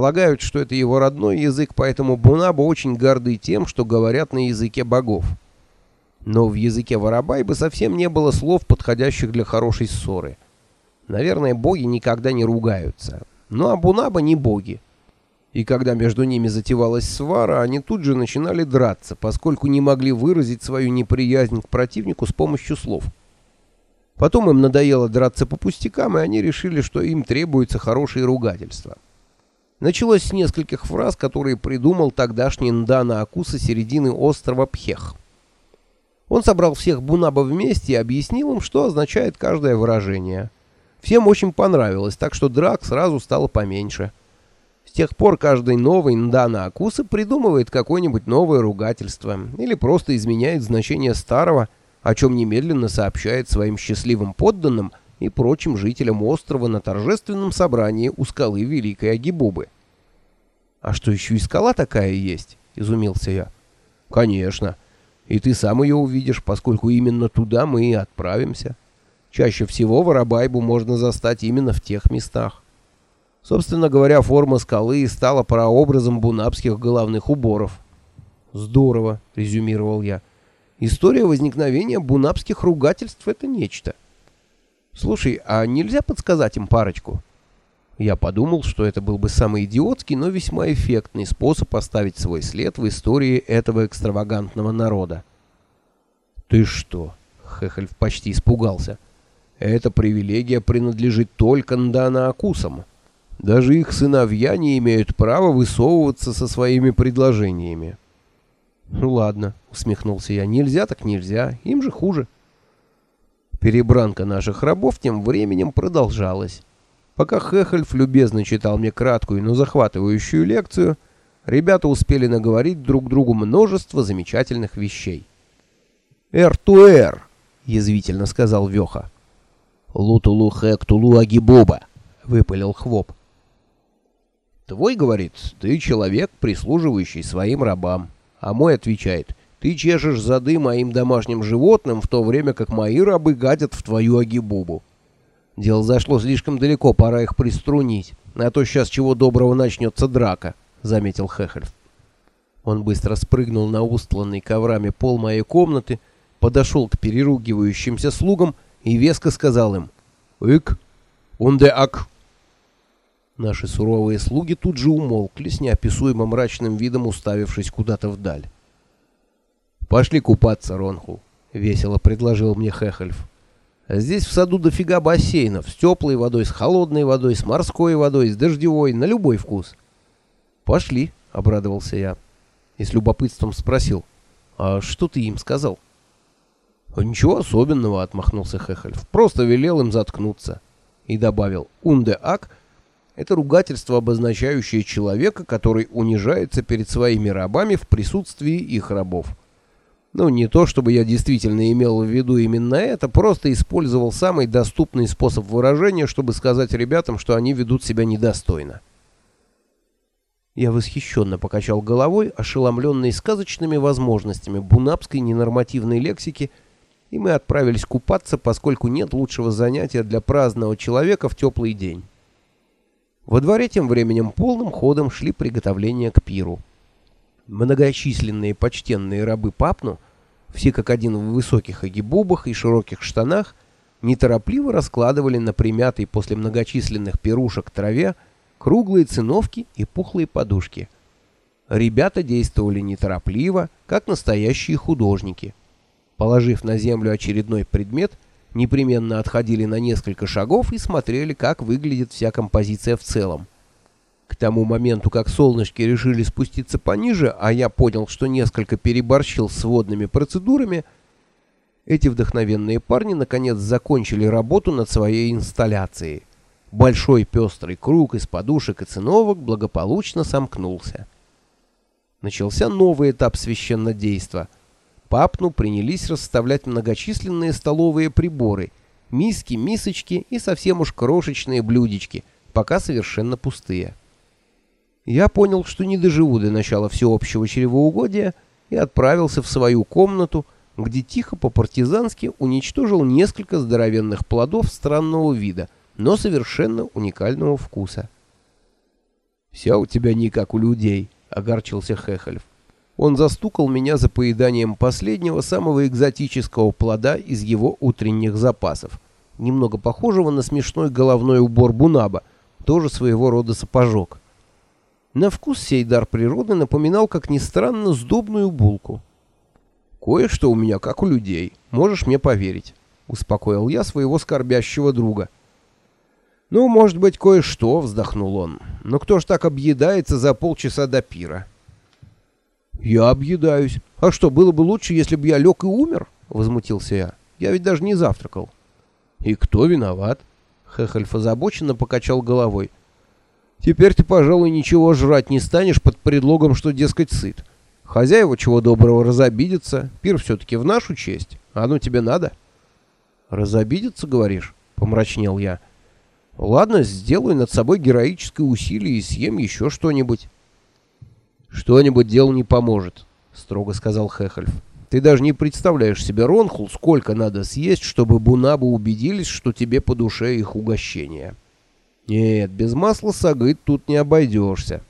Полагают, что это его родной язык, поэтому Бунабы очень горды тем, что говорят на языке богов. Но в языке Воробайбы совсем не было слов, подходящих для хорошей ссоры. Наверное, боги никогда не ругаются. Но Абунаба не боги. И когда между ними затевалась свара, они тут же начинали драться, поскольку не могли выразить свою неприязнь к противнику с помощью слов. Потом им надоело драться по пустякам, и они решили, что им требуется хорошее ругательство. Началось с нескольких фраз, которые придумал тогдашний Ндана Акуса середины острова Пхех. Он собрал всех бунабов вместе и объяснил им, что означает каждое выражение. Всем очень понравилось, так что драк сразу стало поменьше. С тех пор каждый новый Ндана Акуса придумывает какое-нибудь новое ругательство или просто изменяет значение старого, о чем немедленно сообщает своим счастливым подданным и прочим жителям острова на торжественном собрании у скалы Великой Агибубы. «А что, еще и скала такая есть?» — изумился я. «Конечно. И ты сам ее увидишь, поскольку именно туда мы и отправимся. Чаще всего Воробайбу можно застать именно в тех местах. Собственно говоря, форма скалы стала прообразом бунапских головных уборов». «Здорово», — резюмировал я. «История возникновения бунапских ругательств — это нечто». Слушай, а нельзя подсказать им парочку? Я подумал, что это был бы самый идиотский, но весьма эффектный способ оставить свой след в истории этого экстравагантного народа. Ты что? Хехельф почти испугался. Эта привилегия принадлежит только Нданаакусам. Даже их сыновья не имеют права высовываться со своими предложениями. Ну ладно, усмехнулся я. Нельзя так нельзя, им же хуже. Перебранка наших рабов тем временем продолжалась. Пока Хехельф любезно читал мне краткую, но захватывающую лекцию, ребята успели наговорить друг другу множество замечательных вещей. «Эр-туэр!» — язвительно сказал Веха. «Лутулу хэктулу агибоба!» — выпалил Хвоп. «Твой, — говорит, — ты человек, прислуживающий своим рабам, а мой отвечает, ты чешешь зады моим домашним животным, в то время как мои рабы гадят в твою агибубу. Дело зашло слишком далеко, пора их приструнить, а то сейчас чего доброго начнется драка, — заметил Хехельф. Он быстро спрыгнул на устланный коврами пол моей комнаты, подошел к переругивающимся слугам и веско сказал им «Ик, унде ак». Наши суровые слуги тут же умолкли с неописуемо мрачным видом, уставившись куда-то вдаль. «Пошли купаться, Ронху», — весело предложил мне Хехельф. «Здесь в саду дофига бассейнов, с теплой водой, с холодной водой, с морской водой, с дождевой, на любой вкус». «Пошли», — обрадовался я. И с любопытством спросил, «А что ты им сказал?» «Ничего особенного», — отмахнулся Хехельф. «Просто велел им заткнуться». И добавил, «Унде ак» — это ругательство, обозначающее человека, который унижается перед своими рабами в присутствии их рабов. Ну, не то чтобы я действительно имел в виду именно это, просто использовал самый доступный способ выражения, чтобы сказать ребятам, что они ведут себя недостойно. Я восхищенно покачал головой, ошеломленный сказочными возможностями бунапской ненормативной лексики, и мы отправились купаться, поскольку нет лучшего занятия для праздного человека в теплый день. Во дворе тем временем полным ходом шли приготовления к пиру. Многочисленные почтенные рабы Папну, все как один в высоких агибубах и широких штанах, неторопливо раскладывали на примятой после многочисленных пирушек траве круглые циновки и пухлые подушки. Ребята действовали неторопливо, как настоящие художники. Положив на землю очередной предмет, непременно отходили на несколько шагов и смотрели, как выглядит вся композиция в целом. К тому моменту, как солнышки решили спуститься пониже, а я понял, что несколько переборщил с водными процедурами, эти вдохновенные парни наконец закончили работу над своей инсталляцией. Большой пестрый круг из подушек и циновок благополучно сомкнулся. Начался новый этап священнодейства. Папну принялись расставлять многочисленные столовые приборы, миски, мисочки и совсем уж крошечные блюдечки, пока совершенно пустые я понял, что не доживу до начала всеобщего чревоугодия и отправился в свою комнату, где тихо по-партизански уничтожил несколько здоровенных плодов странного вида, но совершенно уникального вкуса. «Все у тебя не как у людей», — огорчился Хехельф. Он застукал меня за поеданием последнего самого экзотического плода из его утренних запасов, немного похожего на смешной головной убор Бунаба, тоже своего рода сапожок. На вкус сей дар природы напоминал, как ни странно, сдобную булку. «Кое-что у меня как у людей, можешь мне поверить», — успокоил я своего скорбящего друга. «Ну, может быть, кое-что», — вздохнул он. «Но кто ж так объедается за полчаса до пира?» «Я объедаюсь. А что, было бы лучше, если бы я лег и умер?» — возмутился я. «Я ведь даже не завтракал». «И кто виноват?» — Хехельф озабоченно покачал головой. «Теперь ты, пожалуй, ничего жрать не станешь под предлогом, что, дескать, сыт. Хозяева чего доброго разобидятся. Пир все-таки в нашу честь. А оно тебе надо?» «Разобидятся, говоришь?» — помрачнел я. «Ладно, сделаю над собой героическое усилие и съем еще что-нибудь». «Что-нибудь делу не поможет», — строго сказал Хехельф. «Ты даже не представляешь себе, Ронхул, сколько надо съесть, чтобы Бунабы убедились, что тебе по душе их угощение. Нет, без масла сагыт тут не обойдешься».